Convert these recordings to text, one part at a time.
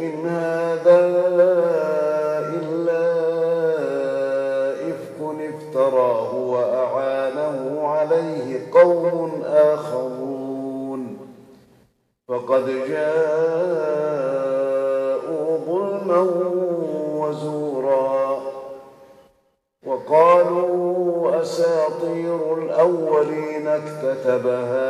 إن هذا إلا إفك افتراه وأعانه عليه قوم آخرون. فقد جاءوا ظلما وزورا وقالوا أساطير الأولين اكتتبها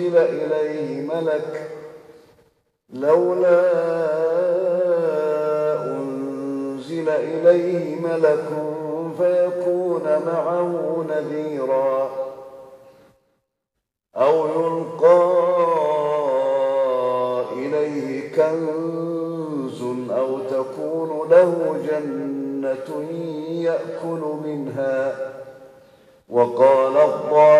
أنزل إليه ملك لولا أنزل إليه ملك فيكون معه نذيرا أو يلقى إليه كنز أو تكون له جنة يأكل منها وقال الظالمون إن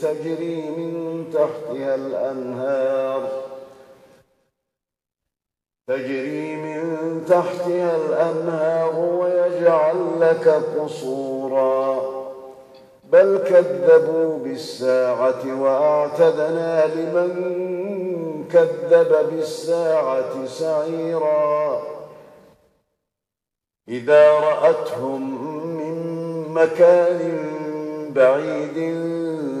تجري من تحتها الأنهار. تجري من تحتها الأنهار ويجعل لك قصورا. بل كذبوا بالساعة وأعتدنا لمن كذب بالساعة سعيرا. إذا رأتهم من مكان بعيد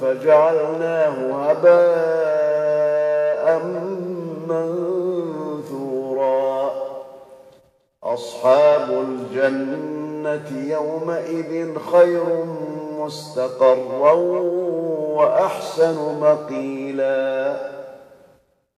فجعلناه هباء منثورا. أصحاب الجنة يومئذ خير مستقرا وأحسن مقيلا.